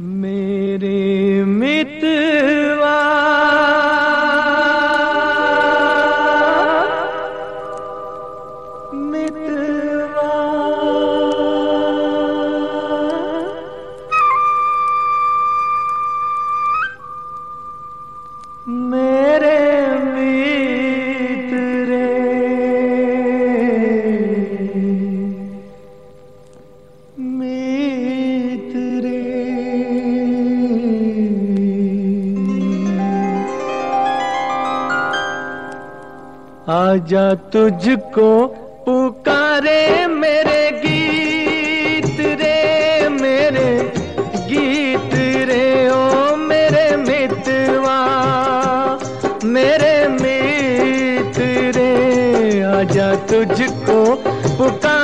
मेरे मितवा। मितवा। मेरे आजा तुझको पुकारे मेरे गीत रे, मेरे गीत रे, ओ मेरे मितवा, मेरे मित रे। आजा तुझको पुकारे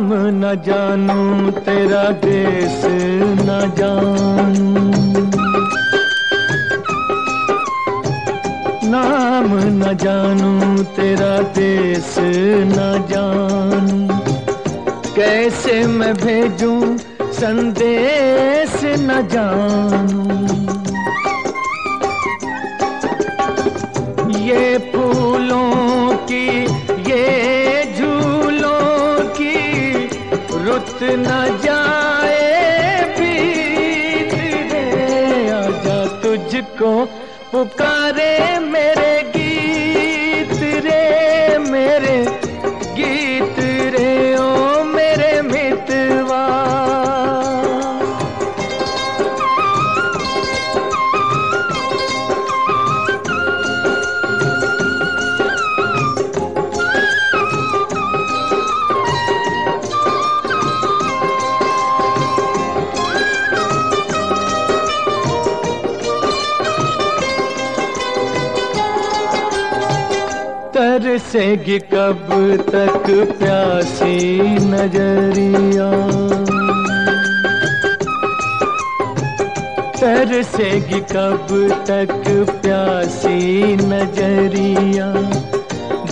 नाम न जानू, तेरा देश न जानू। नाम न जानू, तेरा देश न जानू। कैसे मैं भेजूं, संदेश न जानू। तुझको पुकारे तरसेगी कब तक प्यासी नज़रिया। तरसेगी कब तक प्यासी नज़रिया।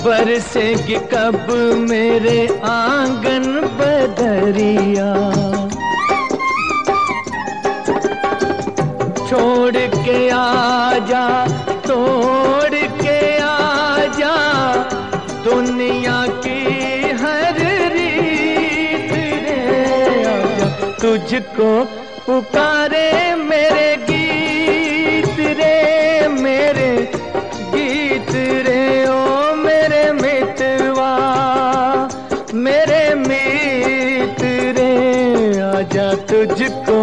बरसेगी कब मेरे आँगन बदरिया। छोड़ के आ तोड़ तुझको पुकारे मेरे गीत रे, मेरे गीत रे, ओ मेरे मितवा, मेरे मित रे, आजा तुझको